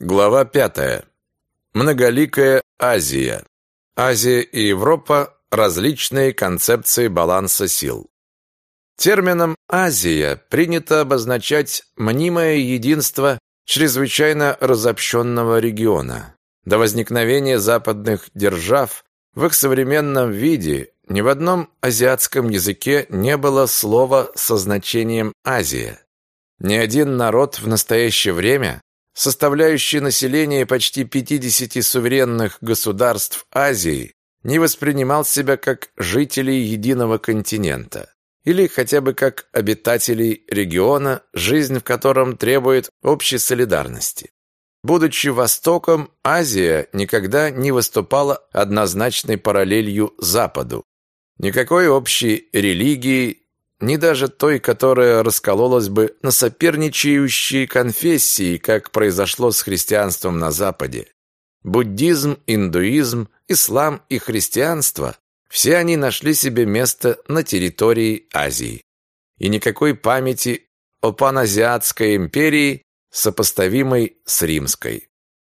Глава пятая. Многоликая Азия. Азия и Европа – различные концепции баланса сил. Термином «Азия» принято обозначать мнимое единство чрезвычайно разобщенного региона. До возникновения западных держав в их современном виде ни в одном азиатском языке не было слова со значением «Азия». Ни один народ в настоящее время составляющий население почти 50 суверенных государств Азии, не воспринимал себя как жителей единого континента или хотя бы как обитателей региона, жизнь в котором требует общей солидарности. Будучи Востоком, Азия никогда не выступала однозначной параллелью Западу. Никакой общей религии, ни даже той, которая раскололась бы на соперничающие конфессии, как произошло с христианством на Западе. Буддизм, индуизм, ислам и христианство – все они нашли себе место на территории Азии. И никакой памяти о паназиатской империи, сопоставимой с римской.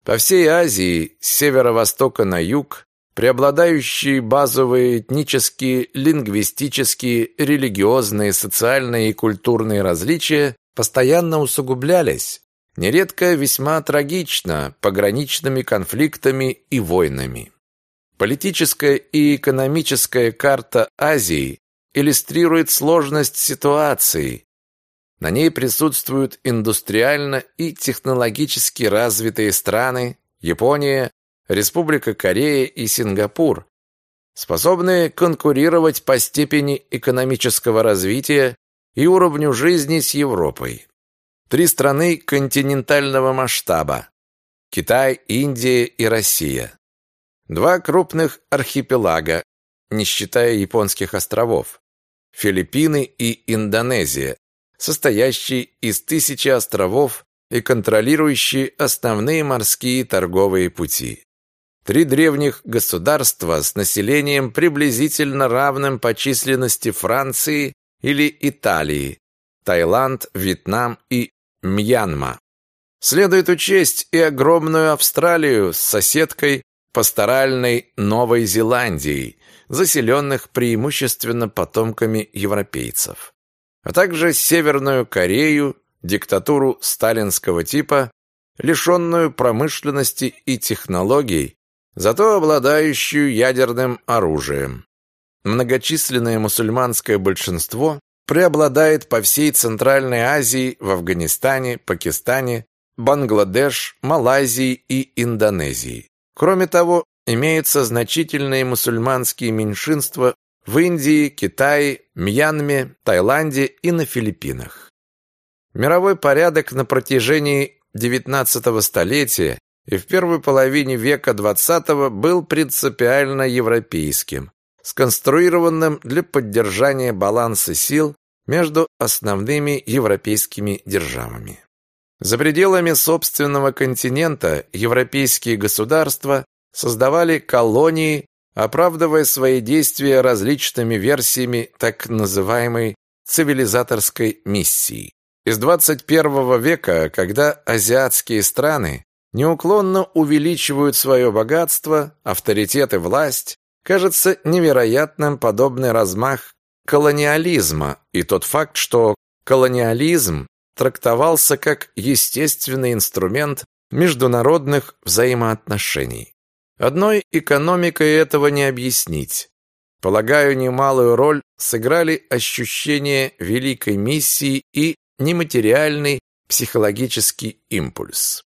По всей Азии, с северо-востока на юг, преобладающие базовые этнические, лингвистические, религиозные, социальные и культурные различия постоянно усугублялись, нередко весьма трагично, пограничными конфликтами и войнами. Политическая и экономическая карта Азии иллюстрирует сложность ситуации. На ней присутствуют индустриально и технологически развитые страны Япония, Республика Корея и Сингапур, способные конкурировать по степени экономического развития и уровню жизни с Европой. Три страны континентального масштаба – Китай, Индия и Россия. Два крупных архипелага, не считая японских островов – Филиппины и Индонезия, состоящие из тысячи островов и контролирующие основные морские торговые пути. Три древних государства с населением приблизительно равным по численности Франции или Италии, Таиланд, Вьетнам и Мьянма. Следует учесть и огромную Австралию с соседкой пасторальной Новой Зеландией, заселенных преимущественно потомками европейцев, а также Северную Корею, диктатуру сталинского типа, лишенную промышленности и технологий, зато обладающую ядерным оружием. Многочисленное мусульманское большинство преобладает по всей Центральной Азии, в Афганистане, Пакистане, Бангладеш, Малайзии и Индонезии. Кроме того, имеются значительные мусульманские меньшинства в Индии, Китае, Мьянме, Таиланде и на Филиппинах. Мировой порядок на протяжении XIX столетия и в первой половине века XX был принципиально европейским, сконструированным для поддержания баланса сил между основными европейскими державами. За пределами собственного континента европейские государства создавали колонии, оправдывая свои действия различными версиями так называемой цивилизаторской миссии. Из 21 века, когда азиатские страны неуклонно увеличивают свое богатство, авторитет и власть, кажется невероятным подобный размах колониализма и тот факт, что колониализм трактовался как естественный инструмент международных взаимоотношений. Одной экономикой этого не объяснить. Полагаю, немалую роль сыграли ощущение великой миссии и нематериальный психологический импульс.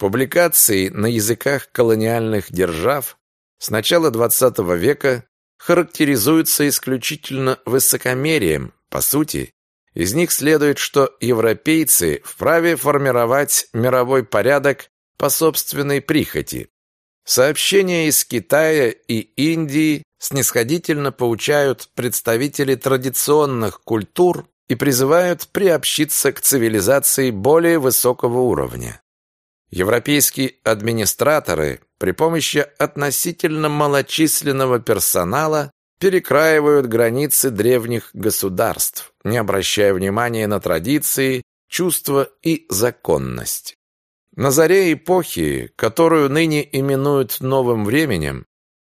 Публикации на языках колониальных держав с начала XX века характеризуются исключительно высокомерием. По сути, из них следует, что европейцы вправе формировать мировой порядок по собственной прихоти. Сообщения из Китая и Индии снисходительно поучают представителей традиционных культур и призывают приобщиться к цивилизации более высокого уровня. Европейские администраторы при помощи относительно малочисленного персонала перекраивают границы древних государств, не обращая внимания на традиции, чувства и законность. На заре эпохи, которую ныне именуют новым временем,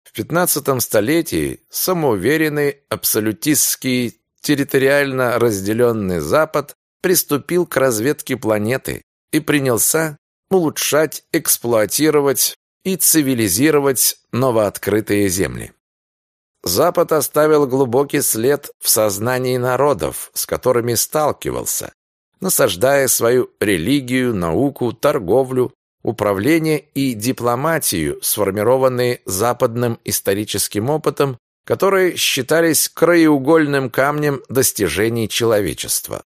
в 15 столетии самоуверенный абсолютистский территориально разделенный Запад приступил к разведке планеты и принялся улучшать, эксплуатировать и цивилизировать новооткрытые земли. Запад оставил глубокий след в сознании народов, с которыми сталкивался, насаждая свою религию, науку, торговлю, управление и дипломатию, сформированные западным историческим опытом, которые считались краеугольным камнем достижений человечества.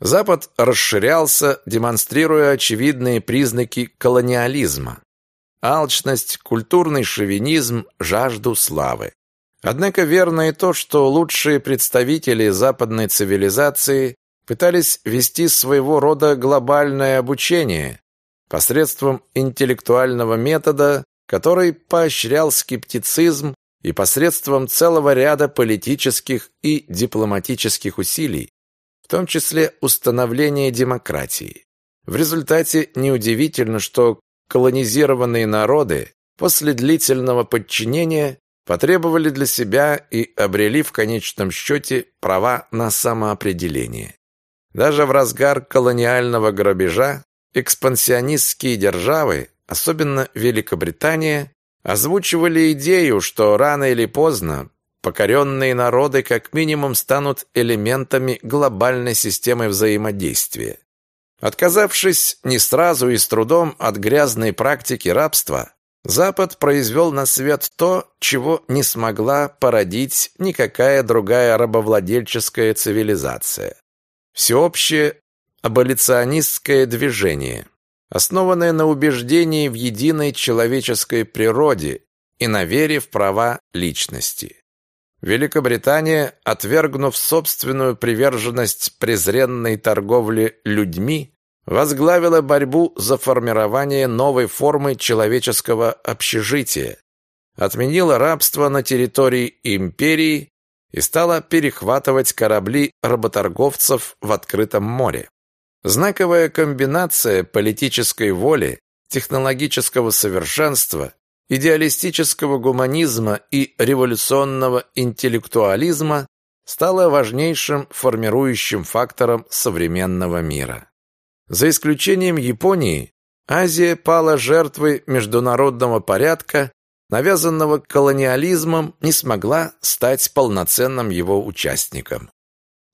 Запад расширялся, демонстрируя очевидные признаки колониализма. Алчность, культурный шовинизм, жажду славы. Однако верно и то, что лучшие представители западной цивилизации пытались вести своего рода глобальное обучение посредством интеллектуального метода, который поощрял скептицизм и посредством целого ряда политических и дипломатических усилий, в том числе установление демократии. В результате неудивительно, что колонизированные народы после длительного подчинения потребовали для себя и обрели в конечном счете права на самоопределение. Даже в разгар колониального грабежа экспансионистские державы, особенно Великобритания, озвучивали идею, что рано или поздно покоренные народы как минимум станут элементами глобальной системы взаимодействия. Отказавшись не сразу и с трудом от грязной практики рабства, Запад произвел на свет то, чего не смогла породить никакая другая рабовладельческая цивилизация. Всеобщее аболиционистское движение, основанное на убеждении в единой человеческой природе и на вере в права личности. Великобритания, отвергнув собственную приверженность презренной торговле людьми, возглавила борьбу за формирование новой формы человеческого общежития, отменила рабство на территории империи и стала перехватывать корабли работорговцев в открытом море. Знаковая комбинация политической воли, технологического совершенства, идеалистического гуманизма и революционного интеллектуализма стала важнейшим формирующим фактором современного мира. За исключением Японии, Азия пала жертвой международного порядка навязанного колониализмом, не смогла стать полноценным его участником.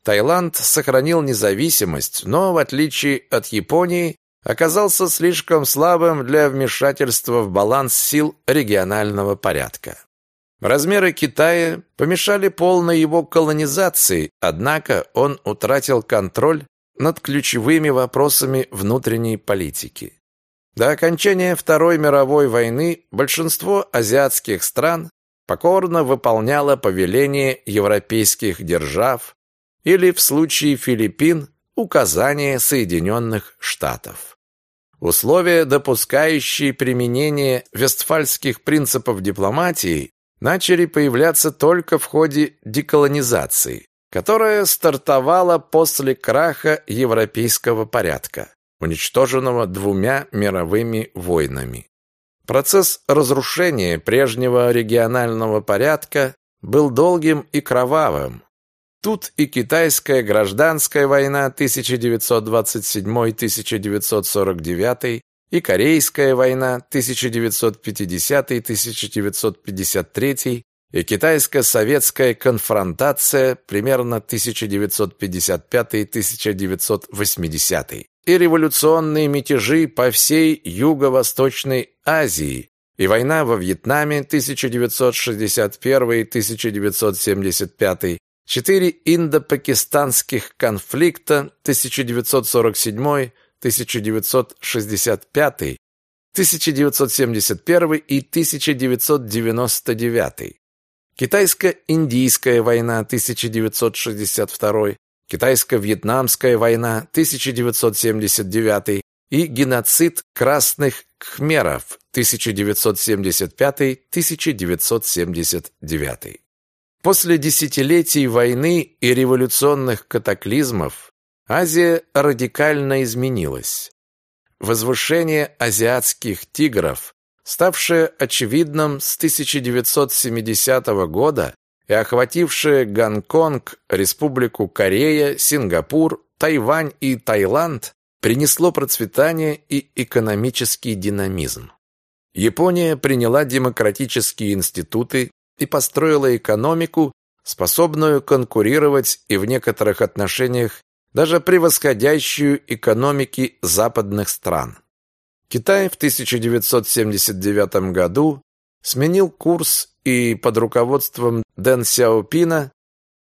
Таиланд сохранил независимость, но, в отличие от Японии, оказался слишком слабым для вмешательства в баланс сил регионального порядка. Размеры Китая помешали полной его колонизации, однако он утратил контроль над ключевыми вопросами внутренней политики. До окончания Второй мировой войны большинство азиатских стран покорно выполняло повеления европейских держав или, в случае Филиппин, указания Соединенных Штатов. Условия, допускающие применение вестфальских принципов дипломатии, начали появляться только в ходе деколонизации, которая стартовала после краха европейского порядка уничтоженного двумя мировыми войнами. Процесс разрушения прежнего регионального порядка был долгим и кровавым. Тут и китайская гражданская война 1927-1949, и корейская война 1950-1953, и китайско-советская конфронтация примерно 1955-1980 и революционные мятежи по всей Юго-Восточной Азии, и война во Вьетнаме 1961-1975, четыре индо-пакистанских конфликта 1947-1965, 1971 и 1999, Китайско-индийская война 1962, Китайско-вьетнамская война 1979 и геноцид красных кхмеров 1975-1979. После десятилетий войны и революционных катаклизмов Азия радикально изменилась. возвышение азиатских тигров, ставшее очевидным с 1970 года и охватившее Гонконг, Республику Корея, Сингапур, Тайвань и Таиланд, принесло процветание и экономический динамизм. Япония приняла демократические институты и построила экономику, способную конкурировать и в некоторых отношениях даже превосходящую экономики западных стран. Китай в 1979 году сменил курс и под руководством Дэн Сяопина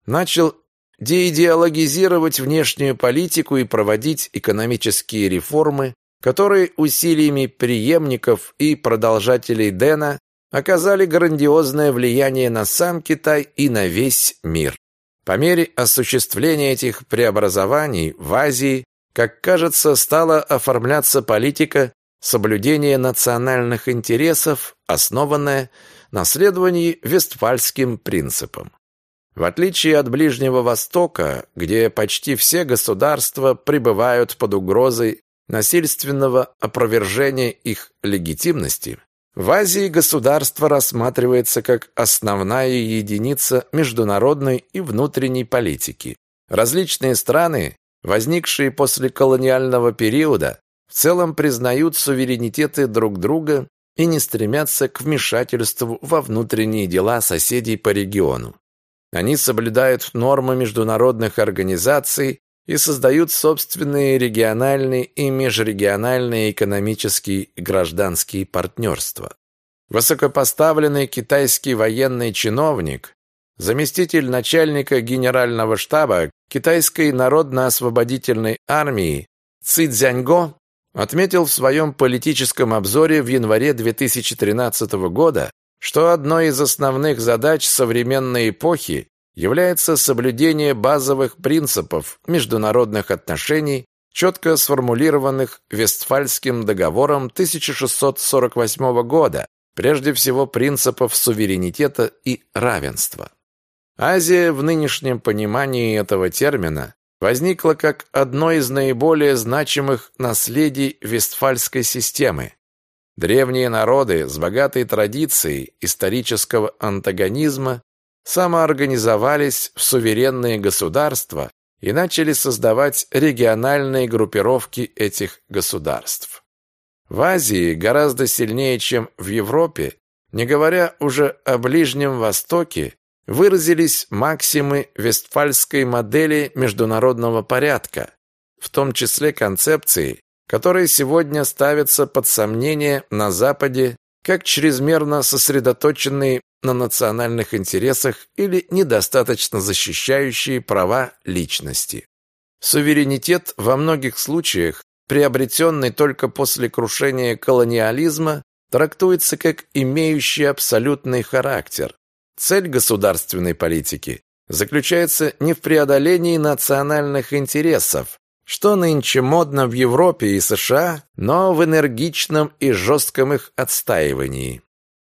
начал деидеологизировать внешнюю политику и проводить экономические реформы, которые усилиями преемников и продолжателей Дэна оказали грандиозное влияние на сам Китай и на весь мир. По мере осуществления этих преобразований в Азии, как кажется, стала оформляться политика соблюдения национальных интересов, основанная на следовании вестфальским принципам. В отличие от Ближнего Востока, где почти все государства пребывают под угрозой насильственного опровержения их легитимности, в Азии государство рассматривается как основная единица международной и внутренней политики. Различные страны, возникшие после колониального периода, в целом признают суверенитеты друг друга и не стремятся к вмешательству во внутренние дела соседей по региону. Они соблюдают нормы международных организаций и создают собственные региональные и межрегиональные экономические и гражданские партнерства. Высокопоставленный китайский военный чиновник, заместитель начальника генерального штаба Китайской народно-освободительной армии Ци Цзяньго отметил в своем политическом обзоре в январе 2013 года, что одной из основных задач современной эпохи является соблюдение базовых принципов международных отношений, четко сформулированных Вестфальским договором 1648 года, прежде всего принципов суверенитета и равенства. Азия в нынешнем понимании этого термина возникла как одно из наиболее значимых наследий Вестфальской системы. Древние народы с богатой традицией исторического антагонизма самоорганизовались в суверенные государства и начали создавать региональные группировки этих государств. В Азии гораздо сильнее, чем в Европе, не говоря уже о Ближнем Востоке, выразились максимы вестфальской модели международного порядка, в том числе концепции, которые сегодня ставятся под сомнение на Западе как чрезмерно сосредоточенные на национальных интересах или недостаточно защищающие права личности. Суверенитет во многих случаях, приобретенный только после крушения колониализма, трактуется как имеющий абсолютный характер. Цель государственной политики заключается не в преодолении национальных интересов, что нынче модно в Европе и США, но в энергичном и жестком их отстаивании.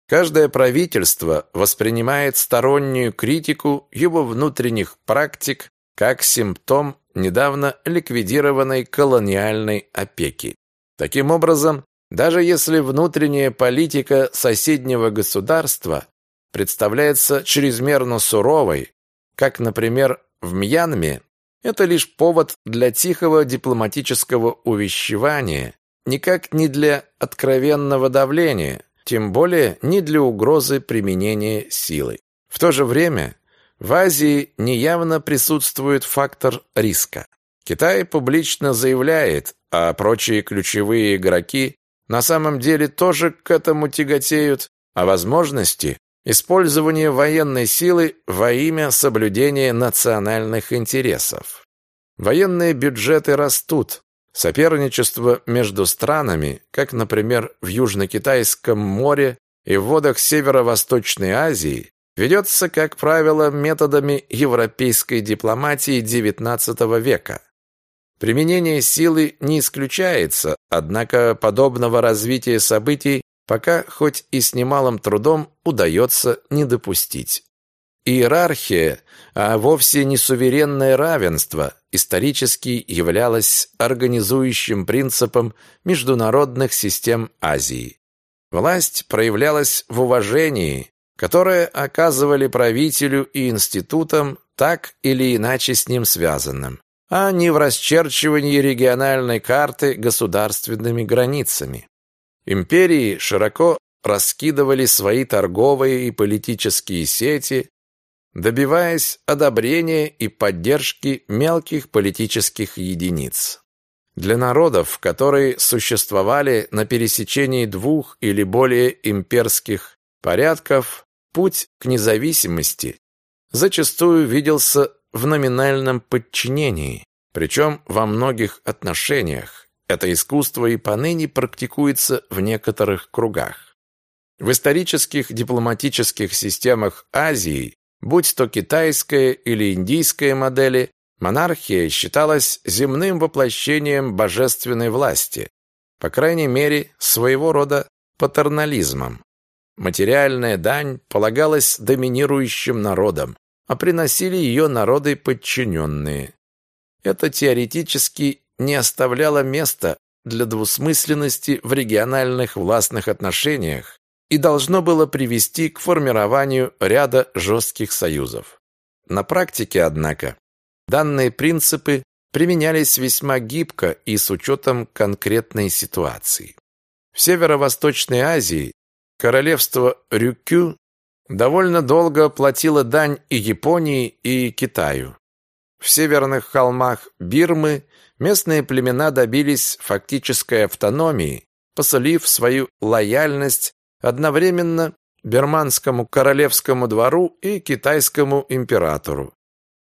Каждое правительство воспринимает стороннюю критику его внутренних практик как симптом недавно ликвидированной колониальной опеки. Таким образом, даже если внутренняя политика соседнего государства представляется чрезмерно суровой, как, например, в Мьянме, это лишь повод для тихого дипломатического увещевания, никак не для откровенного давления, тем более не для угрозы применения силы. В то же время в Азии неявно присутствует фактор риска. Китай публично заявляет, а прочие ключевые игроки на самом деле тоже к этому тяготеют, о возможности использования военной силы во имя соблюдения национальных интересов. Военные бюджеты растут, Соперничество между странами, как, например, в Южно-Китайском море и в водах Северо-Восточной Азии, ведется, как правило, методами европейской дипломатии XIX века. Применение силы не исключается, однако подобного развития событий пока хоть и с немалым трудом удается не допустить. Иерархия, а вовсе не суверенное равенство, исторически являлась организующим принципом международных систем Азии. Власть проявлялась в уважении, которое оказывали правителю и институтам, так или иначе с ним связанным, а не в расчерчивании региональной карты государственными границами. Империи широко раскидывали свои торговые и политические сети, добиваясь одобрения и поддержки мелких политических единиц. Для народов, которые существовали на пересечении двух или более имперских порядков, путь к независимости зачастую виделся в номинальном подчинении, причем во многих отношениях. Это искусство и поныне практикуется в некоторых кругах. В исторических дипломатических системах Азии Будь то китайская или индийская модели, монархия считалась земным воплощением божественной власти, по крайней мере, своего рода патернализмом. Материальная дань полагалась доминирующим народам, а приносили ее народы подчиненные. Это теоретически не оставляло места для двусмысленности в региональных властных отношениях, и должно было привести к формированию ряда жестких союзов. На практике, однако, данные принципы применялись весьма гибко и с учетом конкретной ситуации. В Северо-Восточной Азии королевство Рюкю довольно долго платило дань и Японии, и Китаю. В северных холмах Бирмы местные племена добились фактической автономии, посолив свою лояльность одновременно берманскому королевскому двору и китайскому императору,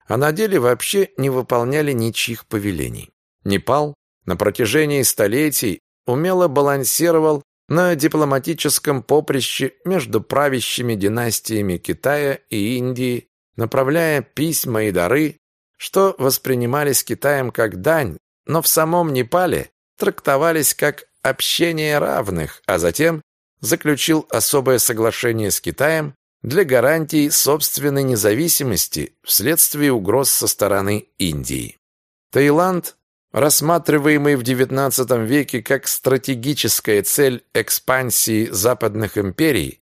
а на деле вообще не выполняли ничьих повелений. Непал на протяжении столетий умело балансировал на дипломатическом поприще между правящими династиями Китая и Индии, направляя письма и дары, что воспринимались Китаем как дань, но в самом Непале трактовались как общение равных, а затем заключил особое соглашение с Китаем для гарантии собственной независимости вследствие угроз со стороны Индии. Таиланд, рассматриваемый в XIX веке как стратегическая цель экспансии западных империй,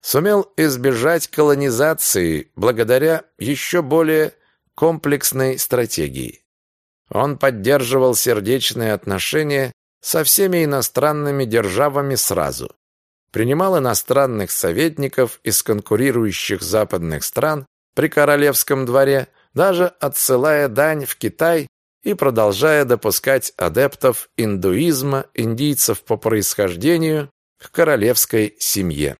сумел избежать колонизации благодаря еще более комплексной стратегии. Он поддерживал сердечные отношения со всеми иностранными державами сразу, принимал иностранных советников из конкурирующих западных стран при королевском дворе, даже отсылая дань в Китай и продолжая допускать адептов индуизма, индийцев по происхождению, к королевской семье.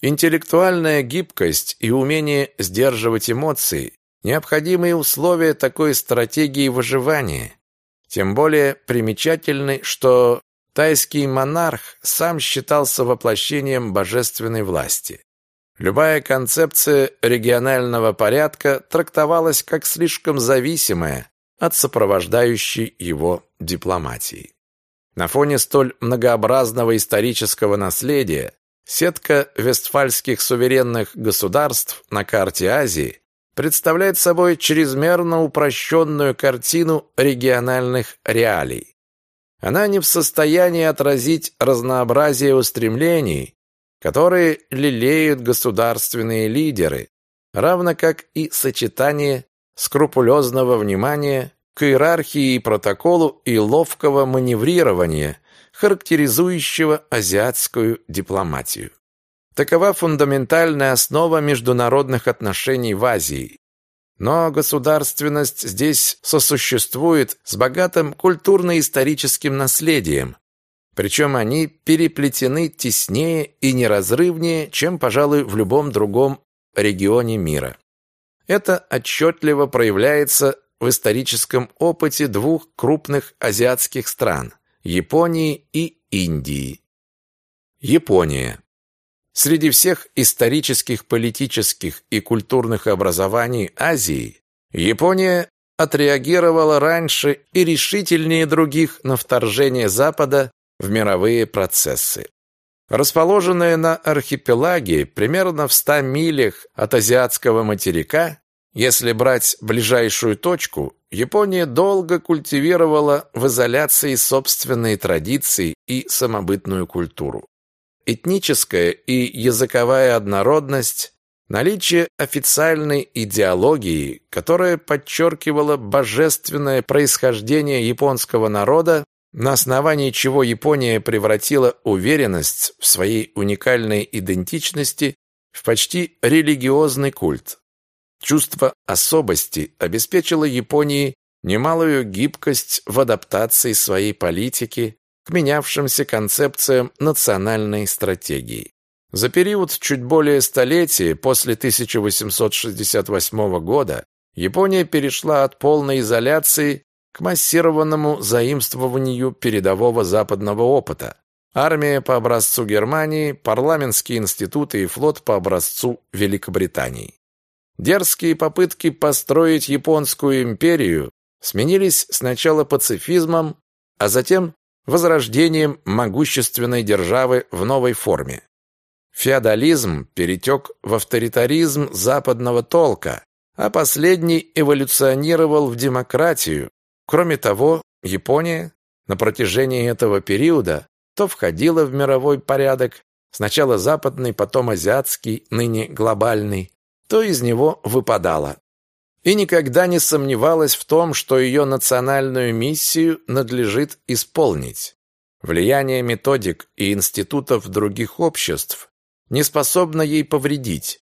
Интеллектуальная гибкость и умение сдерживать эмоции – необходимые условия такой стратегии выживания. Тем более примечательны, что Тайский монарх сам считался воплощением божественной власти. Любая концепция регионального порядка трактовалась как слишком зависимая от сопровождающей его дипломатии. На фоне столь многообразного исторического наследия сетка вестфальских суверенных государств на карте Азии представляет собой чрезмерно упрощенную картину региональных реалий. Она не в состоянии отразить разнообразие устремлений, которые лелеют государственные лидеры, равно как и сочетание скрупулезного внимания к иерархии и протоколу и ловкого маневрирования, характеризующего азиатскую дипломатию. Такова фундаментальная основа международных отношений в Азии, но государственность здесь сосуществует с богатым культурно-историческим наследием, причем они переплетены теснее и неразрывнее, чем, пожалуй, в любом другом регионе мира. Это отчетливо проявляется в историческом опыте двух крупных азиатских стран – Японии и Индии. Япония. Среди всех исторических, политических и культурных образований Азии Япония отреагировала раньше и решительнее других на вторжение Запада в мировые процессы. Расположенная на архипелаге, примерно в 100 милях от азиатского материка, если брать ближайшую точку, Япония долго культивировала в изоляции собственные традиции и самобытную культуру. Этническая и языковая однородность, наличие официальной идеологии, которая подчеркивала божественное происхождение японского народа, на основании чего Япония превратила уверенность в своей уникальной идентичности в почти религиозный культ. Чувство особости обеспечило Японии немалую гибкость в адаптации своей политики к менявшимся концепциям национальной стратегии. За период чуть более столетия после 1868 года Япония перешла от полной изоляции к массированному заимствованию передового западного опыта. Армия по образцу Германии, парламентские институты и флот по образцу Великобритании. Дерзкие попытки построить японскую империю сменились сначала пацифизмом, а затем возрождением могущественной державы в новой форме. Феодализм перетек в авторитаризм западного толка, а последний эволюционировал в демократию, Кроме того, Япония на протяжении этого периода то входила в мировой порядок, сначала западный, потом азиатский, ныне глобальный, то из него выпадала. И никогда не сомневалась в том, что ее национальную миссию надлежит исполнить. Влияние методик и институтов других обществ не способно ей повредить,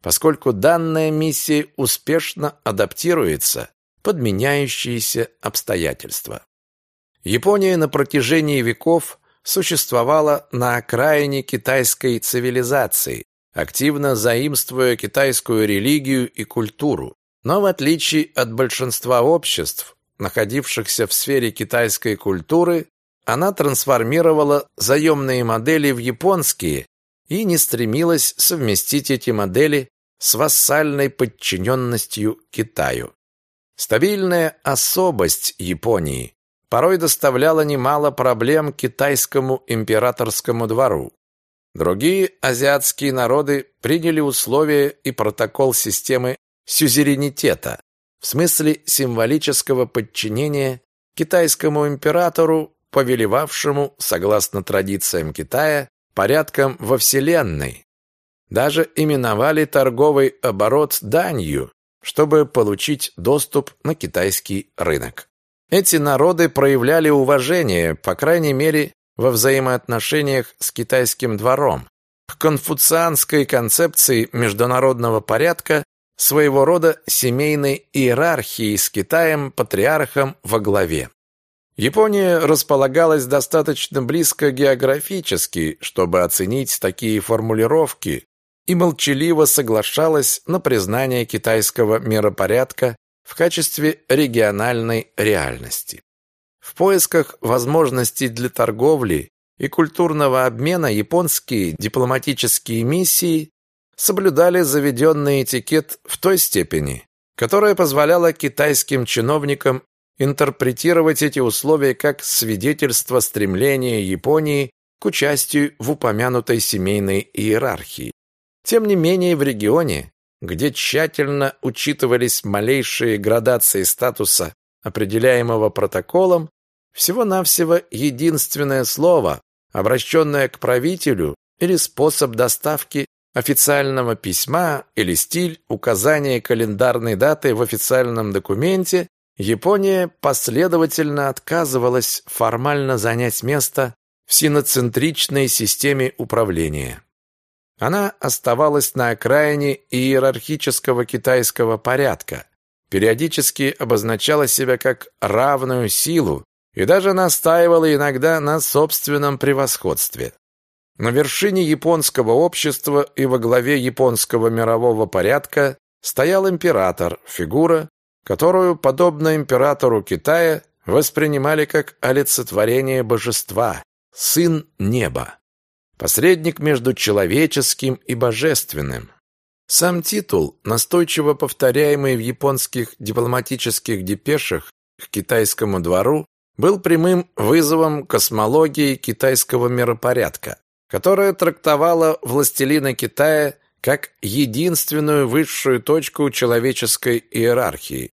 поскольку данная миссия успешно адаптируется под меняющиеся обстоятельства. Япония на протяжении веков существовала на окраине китайской цивилизации, активно заимствуя китайскую религию и культуру. Но в отличие от большинства обществ, находившихся в сфере китайской культуры, она трансформировала заемные модели в японские и не стремилась совместить эти модели с вассальной подчиненностью Китаю. Стабильная особость Японии порой доставляла немало проблем китайскому императорскому двору. Другие азиатские народы приняли условия и протокол системы сюзеренитета в смысле символического подчинения китайскому императору, повелевавшему, согласно традициям Китая, порядком во Вселенной. Даже именовали торговый оборот данью, чтобы получить доступ на китайский рынок. Эти народы проявляли уважение, по крайней мере, во взаимоотношениях с китайским двором, к конфуцианской концепции международного порядка, своего рода семейной иерархии с Китаем-патриархом во главе. Япония располагалась достаточно близко географически, чтобы оценить такие формулировки, и молчаливо соглашалась на признание китайского миропорядка в качестве региональной реальности. В поисках возможностей для торговли и культурного обмена японские дипломатические миссии соблюдали заведенный этикет в той степени, которая позволяла китайским чиновникам интерпретировать эти условия как свидетельство стремления Японии к участию в упомянутой семейной иерархии. Тем не менее, в регионе, где тщательно учитывались малейшие градации статуса, определяемого протоколом, всего-навсего единственное слово, обращенное к правителю, или способ доставки официального письма или стиль указания календарной даты в официальном документе, Япония последовательно отказывалась формально занять место в синоцентричной системе управления. Она оставалась на окраине иерархического китайского порядка, периодически обозначала себя как равную силу и даже настаивала иногда на собственном превосходстве. На вершине японского общества и во главе японского мирового порядка стоял император, фигура, которую, подобно императору Китая, воспринимали как олицетворение божества, сын неба посредник между человеческим и божественным. Сам титул, настойчиво повторяемый в японских дипломатических депешах к китайскому двору, был прямым вызовом космологии китайского миропорядка. Которая трактовала властелина Китая как единственную высшую точку человеческой иерархии.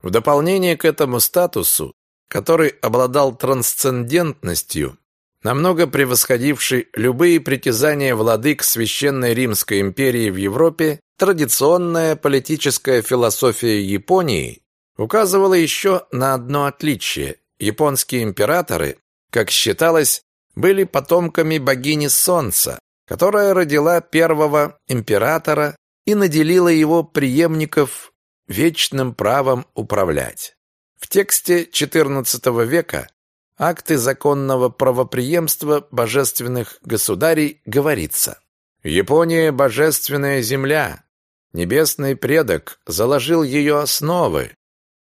В дополнение к этому статусу, который обладал трансцендентностью, намного превосходивший любые притязания владык Священной Римской империи в Европе, традиционная политическая философия Японии указывала еще на одно отличие. Японские императоры, как считалось, были потомками богини Солнца, которая родила первого императора и наделила его преемников вечным правом управлять. В тексте XIV века акты законного правопреемства божественных государей говорится «Япония – божественная земля, небесный предок заложил ее основы,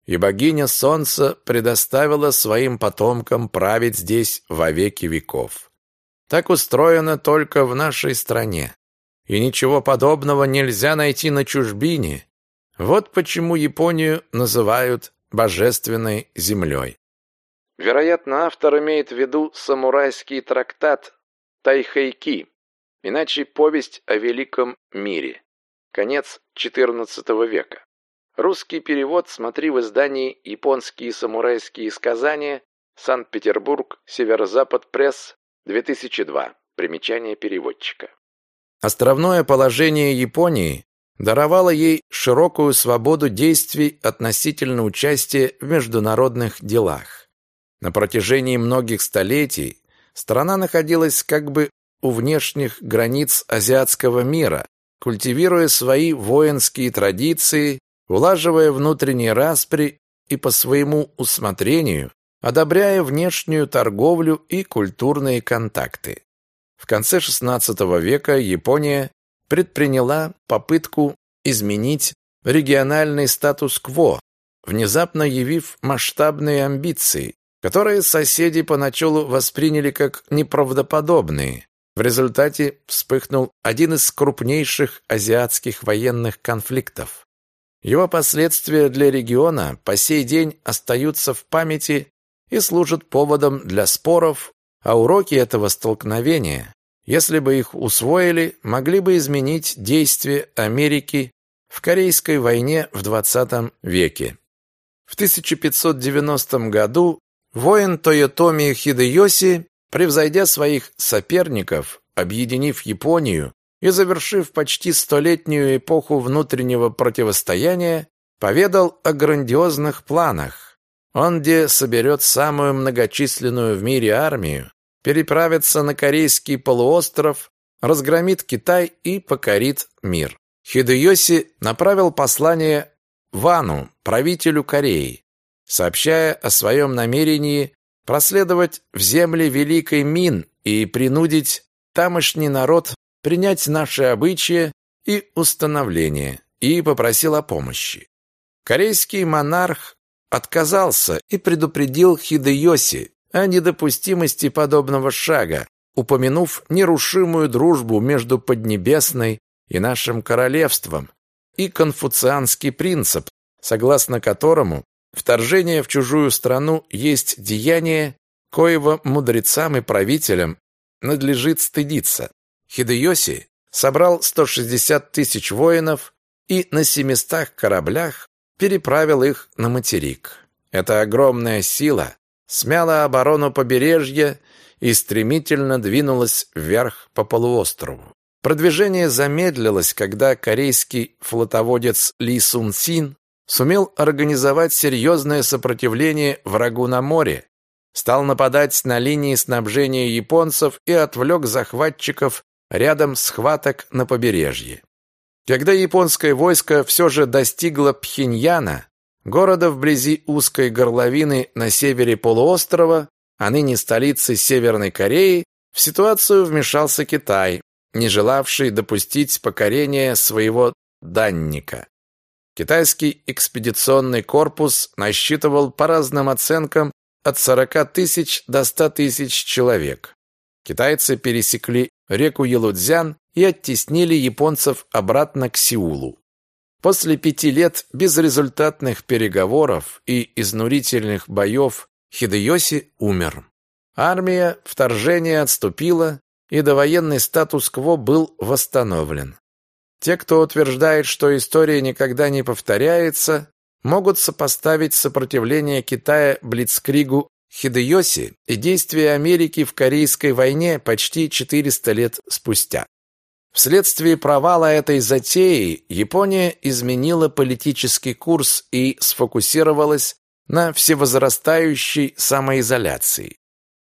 и богиня солнца предоставила своим потомкам править здесь во веки веков. Так устроено только в нашей стране. И ничего подобного нельзя найти на чужбине. Вот почему Японию называют божественной землей. Вероятно, автор имеет в виду самурайский трактат Тайхэйки, иначе повесть о великом мире. Конец XIV века. Русский перевод смотри в издании «Японские самурайские сказания», Санкт-Петербург, Северо-Запад Пресс, 2002. Примечание переводчика. Островное положение Японии даровало ей широкую свободу действий относительно участия в международных делах. На протяжении многих столетий страна находилась как бы у внешних границ азиатского мира, культивируя свои воинские традиции, улаживая внутренние распри и по своему усмотрению одобряя внешнюю торговлю и культурные контакты. В конце XVI века Япония предприняла попытку изменить региональный статус-кво, внезапно явив масштабные амбиции, которые соседи поначалу восприняли как неправдоподобные. В результате вспыхнул один из крупнейших азиатских военных конфликтов. Его последствия для региона по сей день остаются в памяти и служат поводом для споров, а уроки этого столкновения, если бы их усвоили, могли бы изменить действия Америки в Корейской войне в XX веке. В 1590 году воин Тойотоми Хидеоси, превзойдя своих соперников, объединив Японию и завершив почти столетнюю эпоху внутреннего противостояния, поведал о грандиозных планах, он где соберет самую многочисленную в мире армию, переправится на Корейский полуостров, разгромит Китай и покорит мир. Хидэёси направил послание Вану, правителю Кореи, сообщая о своем намерении проследовать в земли Великой Мин и принудить тамошний народ принять наши обычаи и установления, и попросил о помощи. Корейский монарх отказался и предупредил Хидэёси о недопустимости подобного шага, упомянув нерушимую дружбу между Поднебесной и нашим королевством и конфуцианский принцип, согласно которому вторжение в чужую страну есть деяние, коего мудрецам и правителям надлежит стыдиться. Хидэёси собрал 160 тысяч воинов и на 700 кораблях переправил их на материк. Эта огромная сила смяла оборону побережья и стремительно двинулась вверх по полуострову. Продвижение замедлилось, когда корейский флотоводец Ли Сун Син сумел организовать серьезное сопротивление врагу на море, стал нападать на линии снабжения японцев и отвлек захватчиков рядом схваток на побережье. Когда японское войско все же достигло Пхеньяна, города вблизи узкой горловины на севере полуострова, а ныне столицы Северной Кореи, в ситуацию вмешался Китай, не желавший допустить покорения своего данника. Китайский экспедиционный корпус насчитывал по разным оценкам от 40 тысяч до 100 тысяч человек. Китайцы пересекли реку Елудзян и оттеснили японцев обратно к Сеулу. После пяти лет безрезультатных переговоров и изнурительных боев Хидэёси умер. Армия вторжения отступила, и довоенный статус-кво был восстановлен. Те, кто утверждает, что история никогда не повторяется, могут сопоставить сопротивление Китая Блицкригу Хидеоси и действия Америки в Корейской войне почти 400 лет спустя. Вследствие провала этой затеи Япония изменила политический курс и сфокусировалась на всевозрастающей самоизоляции.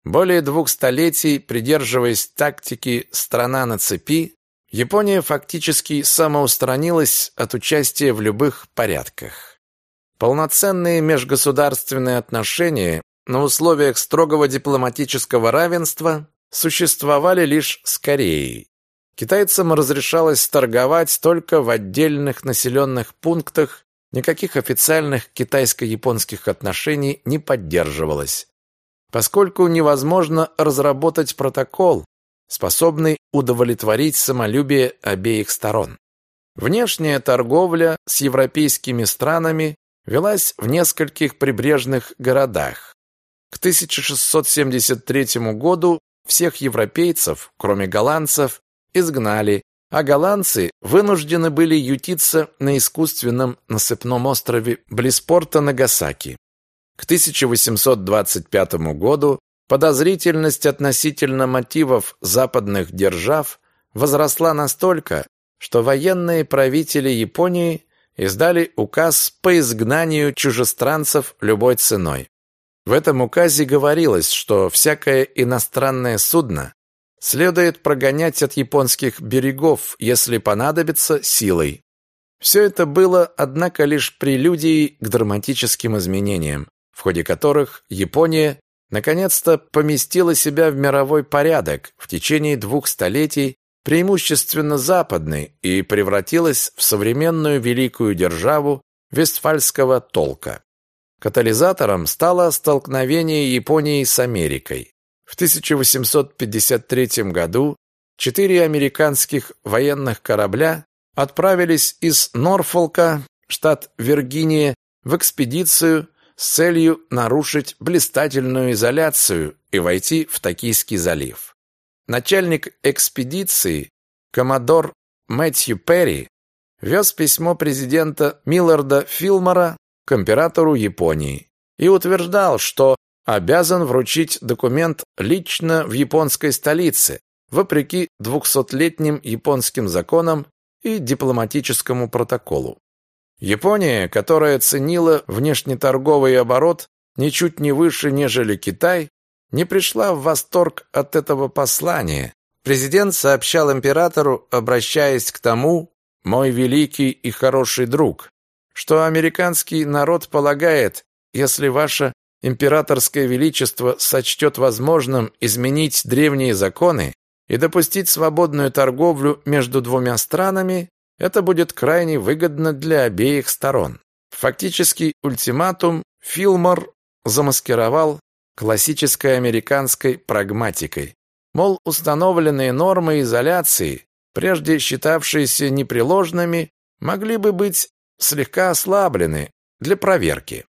Более двух столетий, придерживаясь тактики «страна на цепи», Япония фактически самоустранилась от участия в любых порядках. Полноценные межгосударственные отношения на условиях строгого дипломатического равенства существовали лишь с Кореей. Китайцам разрешалось торговать только в отдельных населенных пунктах, никаких официальных китайско-японских отношений не поддерживалось, поскольку невозможно разработать протокол, способный удовлетворить самолюбие обеих сторон. Внешняя торговля с европейскими странами велась в нескольких прибрежных городах. К 1673 году всех европейцев, кроме голландцев, изгнали, а голландцы вынуждены были ютиться на искусственном насыпном острове близ порта Нагасаки. К 1825 году подозрительность относительно мотивов западных держав возросла настолько, что военные правители Японии издали указ по изгнанию чужестранцев любой ценой. В этом указе говорилось, что всякое иностранное судно следует прогонять от японских берегов, если понадобится, силой. Все это было, однако, лишь прелюдией к драматическим изменениям, в ходе которых Япония наконец-то поместила себя в мировой порядок в течение двух столетий, преимущественно западный, и превратилась в современную великую державу вестфальского толка. Катализатором стало столкновение Японии с Америкой. В 1853 году четыре американских военных корабля отправились из Норфолка, штат Виргиния, в экспедицию с целью нарушить блистательную изоляцию и войти в Токийский залив. Начальник экспедиции, коммодор Мэтью Перри, вез письмо президента Милларда Филмора к императору Японии и утверждал, что обязан вручить документ лично в японской столице, вопреки двухсотлетним японским законам и дипломатическому протоколу. Япония, которая ценила внешнеторговый оборот ничуть не выше, нежели Китай, не пришла в восторг от этого послания. Президент сообщал императору, обращаясь к тому, «Мой великий и хороший друг, что американский народ полагает, если ваше императорское величество сочтет возможным изменить древние законы и допустить свободную торговлю между двумя странами, это будет крайне выгодно для обеих сторон. Фактически ультиматум Филмор замаскировал классической американской прагматикой. Мол, установленные нормы изоляции, прежде считавшиеся непреложными, могли бы быть слегка ослаблены для проверки.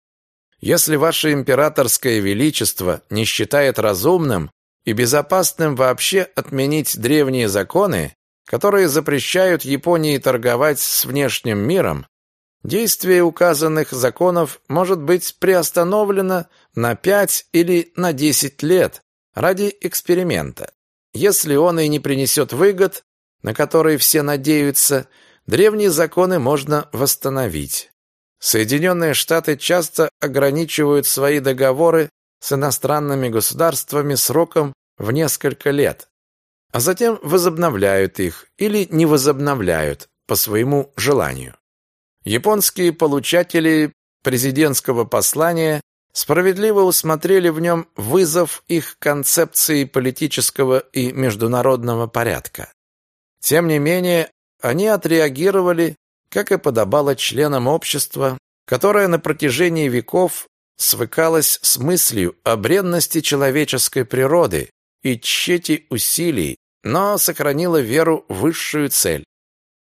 Если ваше императорское величество не считает разумным и безопасным вообще отменить древние законы, которые запрещают Японии торговать с внешним миром, действие указанных законов может быть приостановлено на 5 или на 10 лет ради эксперимента. Если он и не принесет выгод, на которые все надеются, древние законы можно восстановить. Соединенные Штаты часто ограничивают свои договоры с иностранными государствами сроком в несколько лет, а затем возобновляют их или не возобновляют по своему желанию. Японские получатели президентского послания справедливо усмотрели в нем вызов их концепции политического и международного порядка. Тем не менее, они отреагировали, как и подобало членам общества, которое на протяжении веков свыкалось с мыслью о бренности человеческой природы и тщете усилий, но сохранило веру в высшую цель.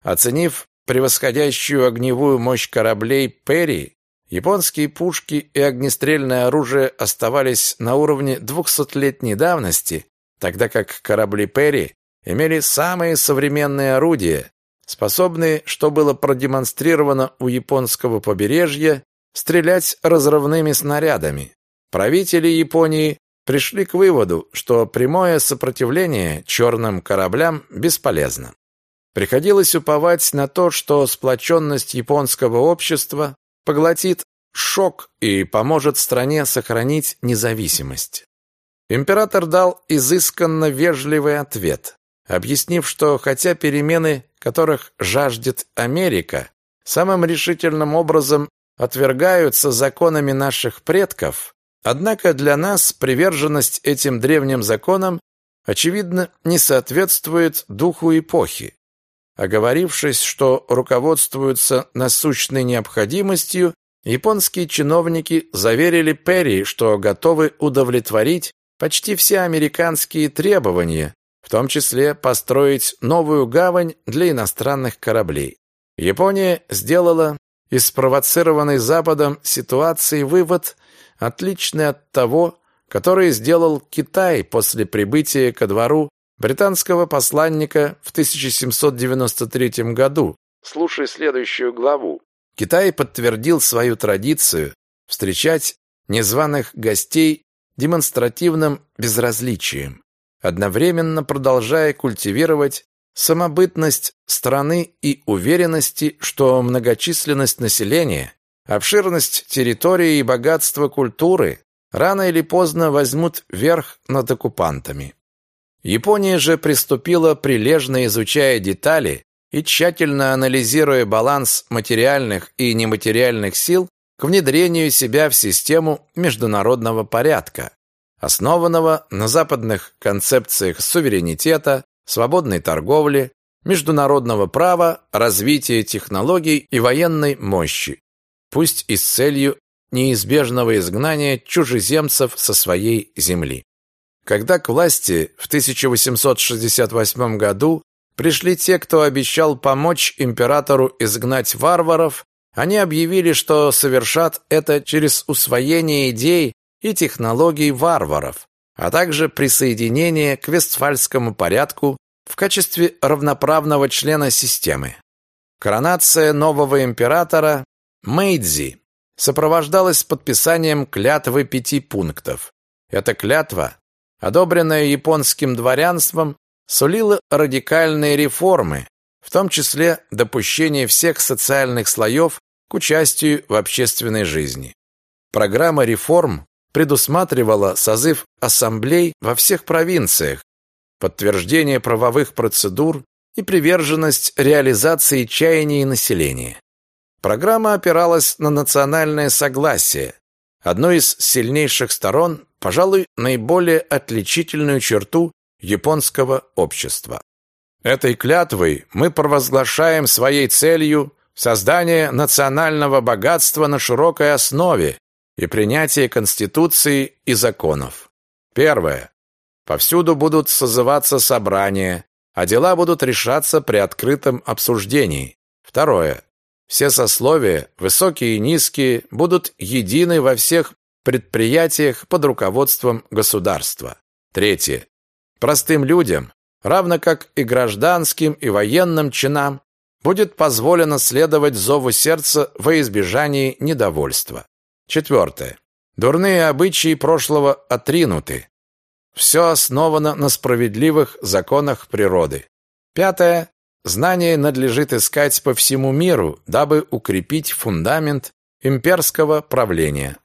Оценив превосходящую огневую мощь кораблей Перри, японские пушки и огнестрельное оружие оставались на уровне двухсотлетней давности тогда как корабли Перри имели самые современные орудия, способные, что было продемонстрировано у японского побережья, стрелять разрывными снарядами. Правители Японии пришли к выводу, что прямое сопротивление черным кораблям бесполезно. Приходилось уповать на то, что сплоченность японского общества поглотит шок и поможет стране сохранить независимость. Император дал изысканно вежливый ответ, объяснив, что хотя перемены, которых жаждет Америка, самым решительным образом отвергаются законами наших предков, Однако для нас приверженность этим древним законам, очевидно, не соответствует духу эпохи. Оговорившись, что руководствуются насущной необходимостью, японские чиновники заверили Перри, что готовы удовлетворить почти все американские требования, в том числе построить новую гавань для иностранных кораблей. Япония сделала из спровоцированной Западом ситуации вывод – отличный от того, который сделал Китай после прибытия ко двору британского посланника в 1793 году. Слушай следующую главу. Китай подтвердил свою традицию встречать незваных гостей демонстративным безразличием, одновременно продолжая культивировать самобытность страны и уверенности, что многочисленность населения Обширность территории и богатство культуры рано или поздно возьмут верх над оккупантами. Япония же приступила, прилежно изучая детали и тщательно анализируя баланс материальных и нематериальных сил к внедрению себя в систему международного порядка, основанного на западных концепциях суверенитета, свободной торговли, международного права, развития технологий и военной мощи пусть и с целью неизбежного изгнания чужеземцев со своей земли. Когда к власти в 1868 году пришли те, кто обещал помочь императору изгнать варваров, они объявили, что совершат это через усвоение идей и технологий варваров, а также присоединение к Вестфальскому порядку в качестве равноправного члена системы. Коронация нового императора Мэйдзи сопровождалась подписанием клятвы пяти пунктов. Эта клятва, одобренная японским дворянством, сулила радикальные реформы, в том числе допущение всех социальных слоев к участию в общественной жизни. Программа реформ предусматривала созыв ассамблей во всех провинциях, подтверждение правовых процедур и приверженность реализации чаяний населения. Программа опиралась на национальное согласие, одной из сильнейших сторон, пожалуй, наиболее отличительную черту японского общества. Этой клятвой мы провозглашаем своей целью создание национального богатства на широкой основе и принятие Конституции и законов. Первое. Повсюду будут созываться собрания, а дела будут решаться при открытом обсуждении. Второе. Все сословия, высокие и низкие, будут едины во всех предприятиях под руководством государства. Третье. Простым людям, равно как и гражданским и военным чинам, будет позволено следовать зову сердца во избежании недовольства. Четвертое. Дурные обычаи прошлого отринуты. Все основано на справедливых законах природы. Пятое. Знание надлежит искать по всему миру, дабы укрепить фундамент имперского правления.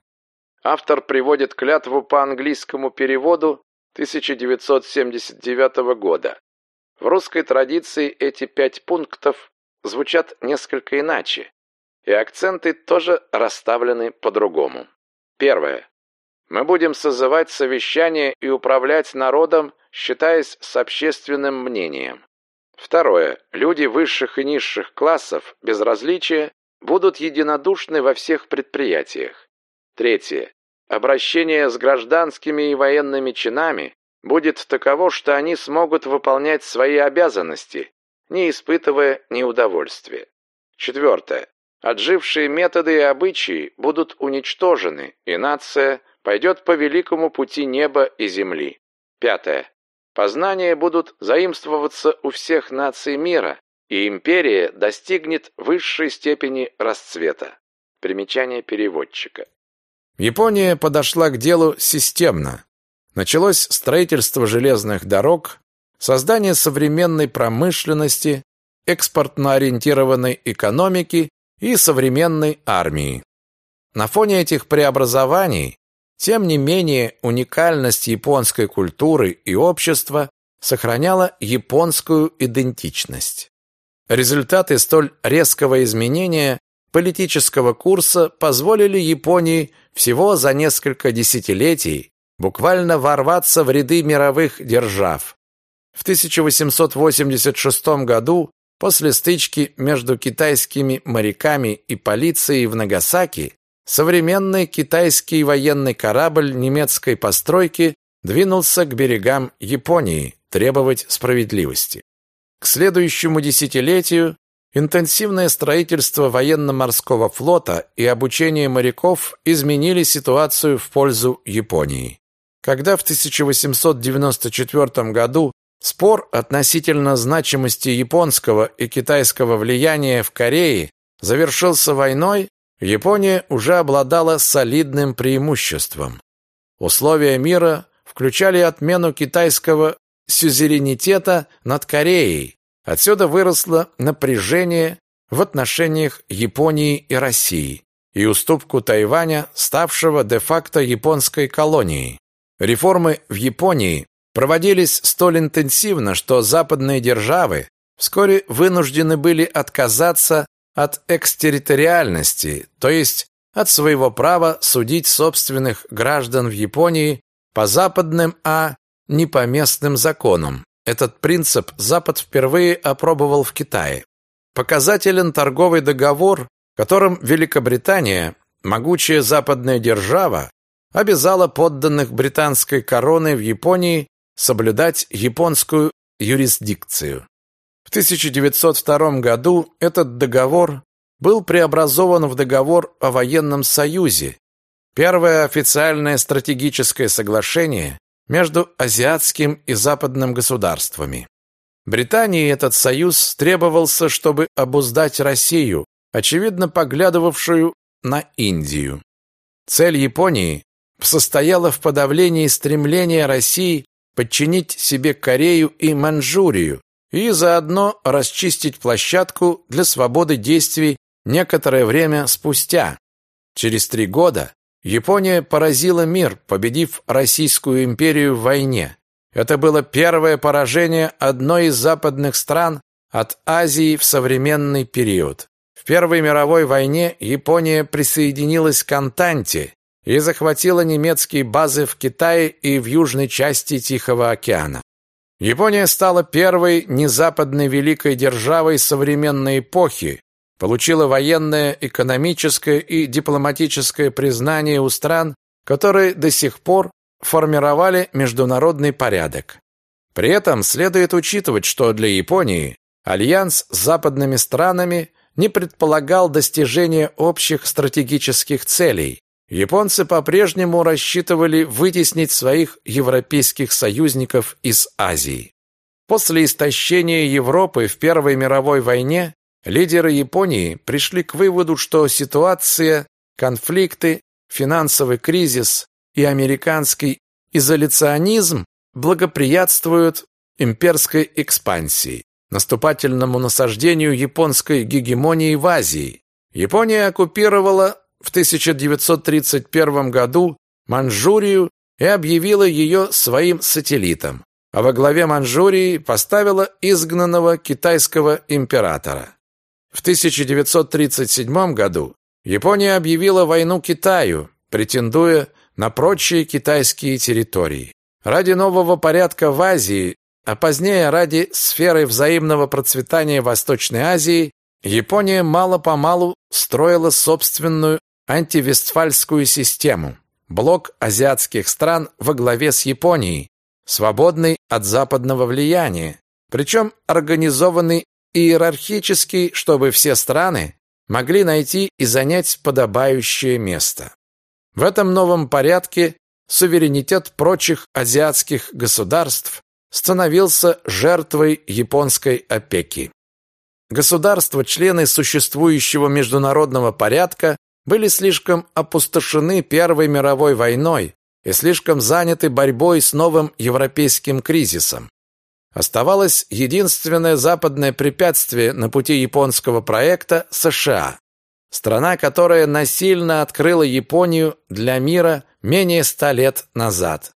Автор приводит клятву по английскому переводу 1979 года. В русской традиции эти пять пунктов звучат несколько иначе, и акценты тоже расставлены по-другому. Первое. Мы будем созывать совещания и управлять народом, считаясь с общественным мнением. Второе. Люди высших и низших классов без различия будут единодушны во всех предприятиях. Третье. Обращение с гражданскими и военными чинами будет таково, что они смогут выполнять свои обязанности, не испытывая неудовольствия. Четвертое. Отжившие методы и обычаи будут уничтожены, и нация пойдет по великому пути неба и земли. Пятое. Познания будут заимствоваться у всех наций мира, и империя достигнет высшей степени расцвета. Примечание переводчика. Япония подошла к делу системно. Началось строительство железных дорог, создание современной промышленности, экспортно-ориентированной экономики и современной армии. На фоне этих преобразований, тем не менее, уникальность японской культуры и общества сохраняла японскую идентичность. Результаты столь резкого изменения политического курса позволили Японии всего за несколько десятилетий буквально ворваться в ряды мировых держав. В 1886 году, после стычки между китайскими моряками и полицией в Нагасаки, современный китайский военный корабль немецкой постройки двинулся к берегам Японии требовать справедливости. К следующему десятилетию интенсивное строительство военно-морского флота и обучение моряков изменили ситуацию в пользу Японии. Когда в 1894 году спор относительно значимости японского и китайского влияния в Корее завершился войной, Япония уже обладала солидным преимуществом. Условия мира включали отмену китайского сюзеренитета над Кореей. Отсюда выросло напряжение в отношениях Японии и России и уступку Тайваня, ставшего де-факто японской колонией. Реформы в Японии проводились столь интенсивно, что западные державы вскоре вынуждены были отказаться от экстерриториальности, то есть от своего права судить собственных граждан в Японии по западным, а не по местным законам. Этот принцип Запад впервые опробовал в Китае. Показателен торговый договор, которым Великобритания, могучая западная держава, обязала подданных британской короны в Японии соблюдать японскую юрисдикцию. В 1902 году этот договор был преобразован в договор о военном союзе, первое официальное стратегическое соглашение между азиатским и западным государствами. Британии этот союз требовался, чтобы обуздать Россию, очевидно поглядывавшую на Индию. Цель Японии состояла в подавлении стремления России подчинить себе Корею и Манчжурию и заодно расчистить площадку для свободы действий некоторое время спустя. Через три года Япония поразила мир, победив Российскую империю в войне. Это было первое поражение одной из западных стран от Азии в современный период. В Первой мировой войне Япония присоединилась к Антанте, и захватила немецкие базы в Китае и в южной части Тихого океана. Япония стала первой незападной великой державой современной эпохи, получила военное, экономическое и дипломатическое признание у стран, которые до сих пор формировали международный порядок. При этом следует учитывать, что для Японии альянс с западными странами не предполагал достижения общих стратегических целей, Японцы по-прежнему рассчитывали вытеснить своих европейских союзников из Азии. После истощения Европы в Первой мировой войне лидеры Японии пришли к выводу, что ситуация, конфликты, финансовый кризис и американский изоляционизм благоприятствуют имперской экспансии, наступательному насаждению японской гегемонии в Азии. Япония оккупировала в 1931 году Манчжурию и объявила ее своим сателлитом, а во главе Манчжурии поставила изгнанного китайского императора. В 1937 году Япония объявила войну Китаю, претендуя на прочие китайские территории. Ради нового порядка в Азии, а позднее ради сферы взаимного процветания Восточной Азии, Япония мало-помалу строила собственную антивестфальскую систему, блок азиатских стран во главе с Японией, свободный от западного влияния, причем организованный иерархически, чтобы все страны могли найти и занять подобающее место. В этом новом порядке суверенитет прочих азиатских государств становился жертвой японской опеки. Государства, члены существующего международного порядка, были слишком опустошены Первой мировой войной и слишком заняты борьбой с новым европейским кризисом. Оставалось единственное западное препятствие на пути японского проекта – США. Страна, которая насильно открыла Японию для мира менее ста лет назад.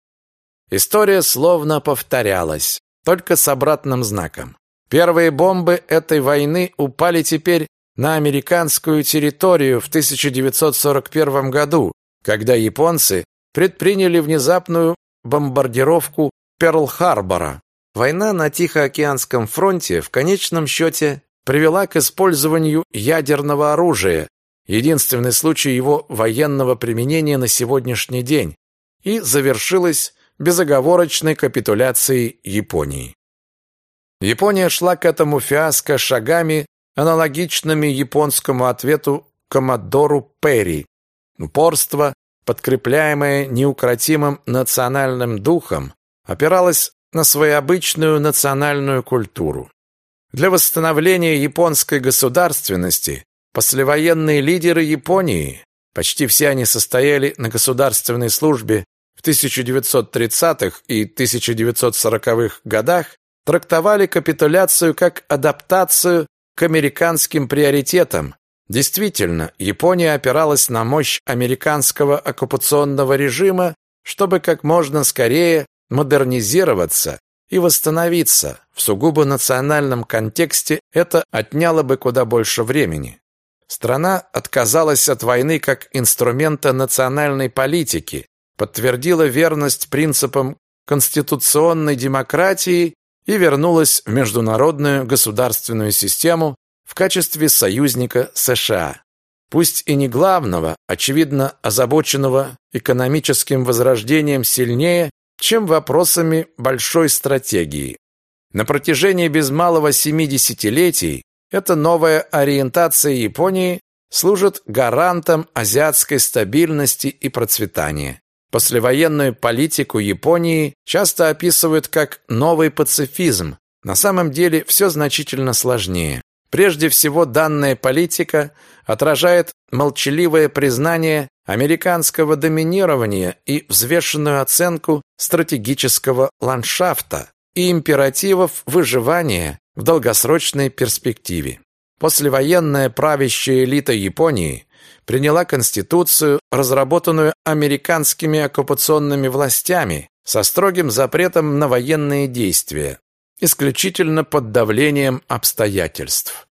История словно повторялась, только с обратным знаком. Первые бомбы этой войны упали теперь на американскую территорию в 1941 году, когда японцы предприняли внезапную бомбардировку Перл-Харбора. Война на Тихоокеанском фронте в конечном счете привела к использованию ядерного оружия, единственный случай его военного применения на сегодняшний день, и завершилась безоговорочной капитуляцией Японии. Япония шла к этому фиаско шагами, аналогичными японскому ответу коммодору Перри. Упорство, подкрепляемое неукротимым национальным духом, опиралось на своеобычную национальную культуру. Для восстановления японской государственности послевоенные лидеры Японии, почти все они состояли на государственной службе в 1930-х и 1940-х годах, трактовали капитуляцию как адаптацию к американским приоритетам. Действительно, Япония опиралась на мощь американского оккупационного режима, чтобы как можно скорее модернизироваться и восстановиться. В сугубо национальном контексте это отняло бы куда больше времени. Страна отказалась от войны как инструмента национальной политики, подтвердила верность принципам конституционной демократии и вернулась в международную государственную систему в качестве союзника США. Пусть и не главного, очевидно озабоченного экономическим возрождением сильнее, чем вопросами большой стратегии. На протяжении без малого семи десятилетий эта новая ориентация Японии служит гарантом азиатской стабильности и процветания. Послевоенную политику Японии часто описывают как новый пацифизм. На самом деле все значительно сложнее. Прежде всего, данная политика отражает молчаливое признание американского доминирования и взвешенную оценку стратегического ландшафта и императивов выживания в долгосрочной перспективе. Послевоенная правящая элита Японии приняла конституцию, разработанную американскими оккупационными властями со строгим запретом на военные действия, исключительно под давлением обстоятельств.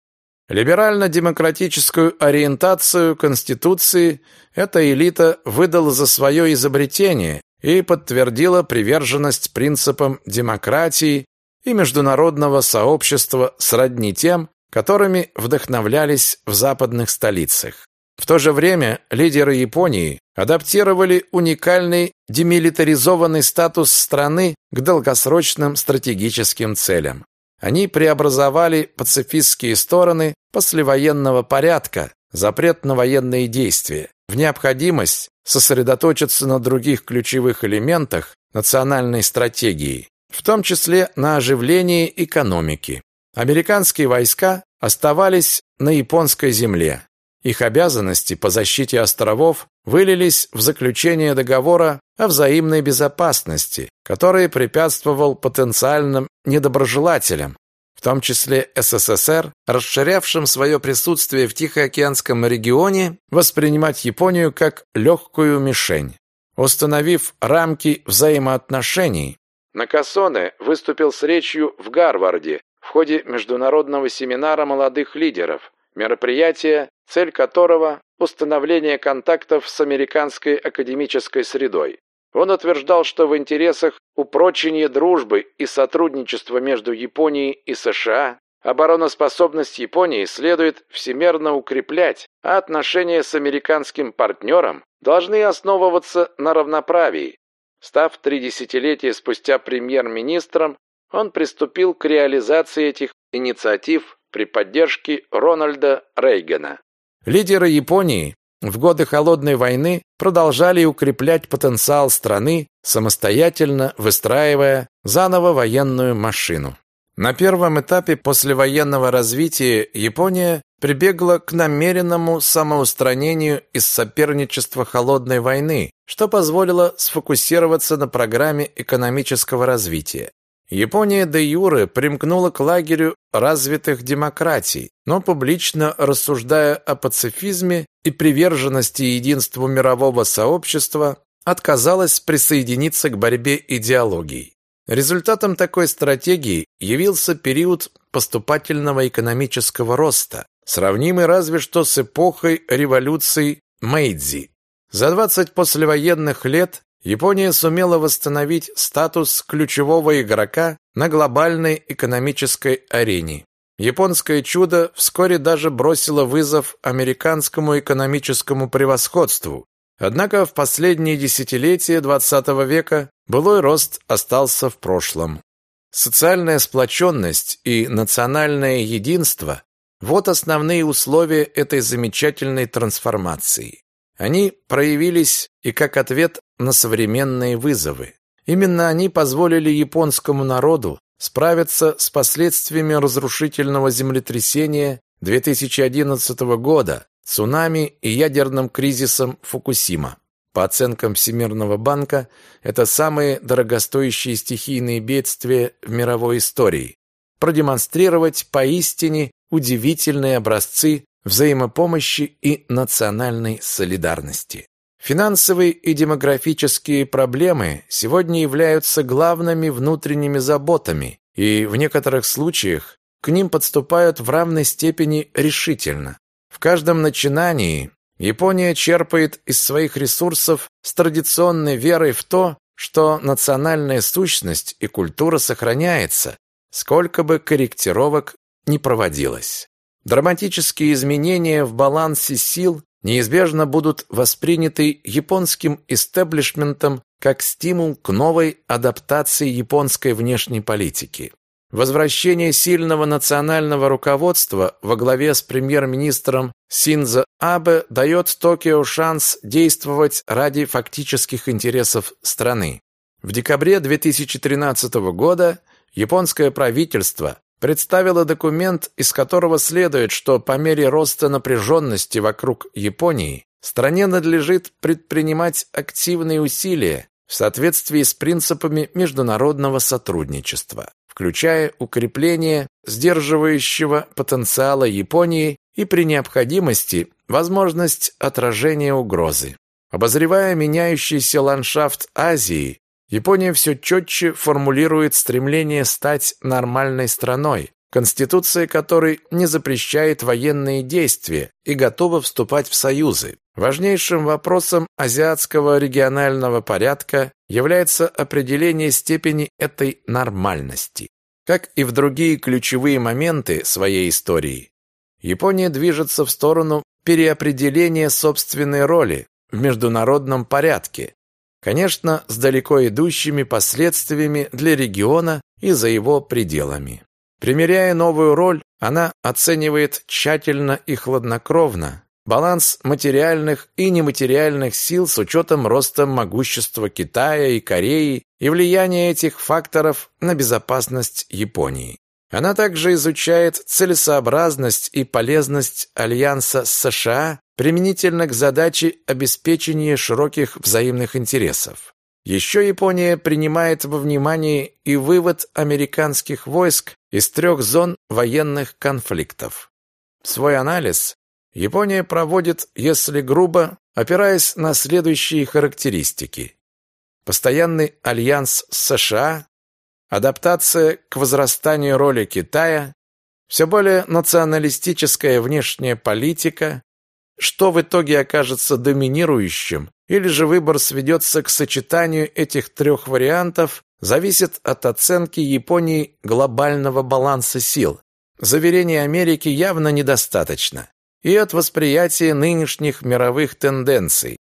Либерально-демократическую ориентацию Конституции эта элита выдала за свое изобретение и подтвердила приверженность принципам демократии и международного сообщества сродни тем, которыми вдохновлялись в западных столицах. В то же время лидеры Японии адаптировали уникальный демилитаризованный статус страны к долгосрочным стратегическим целям. Они преобразовали пацифистские стороны послевоенного порядка, запрет на военные действия, в необходимость сосредоточиться на других ключевых элементах национальной стратегии, в том числе на оживлении экономики. Американские войска оставались на японской земле. Их обязанности по защите островов вылились в заключение договора о взаимной безопасности, который препятствовал потенциальным недоброжелателям, в том числе СССР, расширявшим свое присутствие в Тихоокеанском регионе, воспринимать Японию как легкую мишень. Установив рамки взаимоотношений, Накасоне выступил с речью в Гарварде в ходе международного семинара молодых лидеров, мероприятия, цель которого – установление контактов с американской академической средой. Он утверждал, что в интересах упрочения дружбы и сотрудничества между Японией и США обороноспособность Японии следует всемерно укреплять, а отношения с американским партнером должны основываться на равноправии. Став три десятилетия спустя премьер-министром, он приступил к реализации этих инициатив при поддержке Рональда Рейгана. Лидеры Японии в годы Холодной войны продолжали укреплять потенциал страны, самостоятельно выстраивая заново военную машину. На первом этапе послевоенного развития Япония прибегла к намеренному самоустранению из соперничества холодной войны, что позволило сфокусироваться на программе экономического развития. Япония де юре примкнула к лагерю развитых демократий, но публично рассуждая о пацифизме и приверженности единству мирового сообщества, отказалась присоединиться к борьбе идеологий. Результатом такой стратегии явился период поступательного экономического роста, сравнимый разве что с эпохой революции Мэйдзи. За 20 послевоенных лет Япония сумела восстановить статус ключевого игрока на глобальной экономической арене. Японское чудо вскоре даже бросило вызов американскому экономическому превосходству. Однако в последние десятилетия XX века былой рост остался в прошлом. Социальная сплоченность и национальное единство – вот основные условия этой замечательной трансформации. Они проявились и как ответ на современные вызовы. Именно они позволили японскому народу справиться с последствиями разрушительного землетрясения 2011 года, цунами и ядерным кризисом Фукусима. По оценкам Всемирного банка, это самые дорогостоящие стихийные бедствия в мировой истории. Продемонстрировать поистине удивительные образцы взаимопомощи и национальной солидарности. Финансовые и демографические проблемы сегодня являются главными внутренними заботами, и в некоторых случаях к ним подступают в равной степени решительно. В каждом начинании Япония черпает из своих ресурсов с традиционной верой в то, что национальная сущность и культура сохраняется, сколько бы корректировок ни проводилось. Драматические изменения в балансе сил неизбежно будут восприняты японским истеблишментом как стимул к новой адаптации японской внешней политики. Возвращение сильного национального руководства во главе с премьер-министром Синзо Абе дает Токио шанс действовать ради фактических интересов страны. В декабре 2013 года японское правительство представила документ, из которого следует, что по мере роста напряженности вокруг Японии стране надлежит предпринимать активные усилия в соответствии с принципами международного сотрудничества, включая укрепление сдерживающего потенциала Японии и при необходимости возможность отражения угрозы. Обозревая меняющийся ландшафт Азии, Япония все четче формулирует стремление стать нормальной страной, конституция которой не запрещает военные действия и готова вступать в союзы. Важнейшим вопросом азиатского регионального порядка является определение степени этой нормальности. Как и в другие ключевые моменты своей истории, Япония движется в сторону переопределения собственной роли в международном порядке, Конечно, с далеко идущими последствиями для региона и за его пределами. Примеряя новую роль, она оценивает тщательно и хладнокровно баланс материальных и нематериальных сил с учетом роста могущества Китая и Кореи и влияния этих факторов на безопасность Японии. Она также изучает целесообразность и полезность альянса с США применительно к задаче обеспечения широких взаимных интересов. Еще Япония принимает во внимание и вывод американских войск из трех зон военных конфликтов. Свой анализ Япония проводит, если грубо, опираясь на следующие характеристики. Постоянный альянс с США, адаптация к возрастанию роли Китая, все более националистическая внешняя политика, что в итоге окажется доминирующим, или же выбор сведется к сочетанию этих трех вариантов, зависит от оценки Японии глобального баланса сил. Заверений Америки явно недостаточно. И от восприятия нынешних мировых тенденций.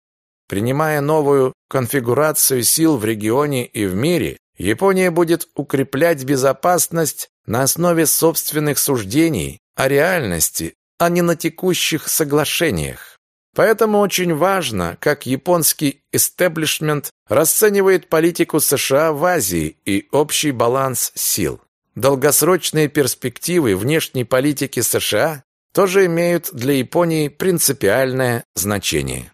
Принимая новую конфигурацию сил в регионе и в мире, Япония будет укреплять безопасность на основе собственных суждений о реальности, а не на текущих соглашениях. Поэтому очень важно, как японский истеблишмент расценивает политику США в Азии и общий баланс сил. Долгосрочные перспективы внешней политики США тоже имеют для Японии принципиальное значение.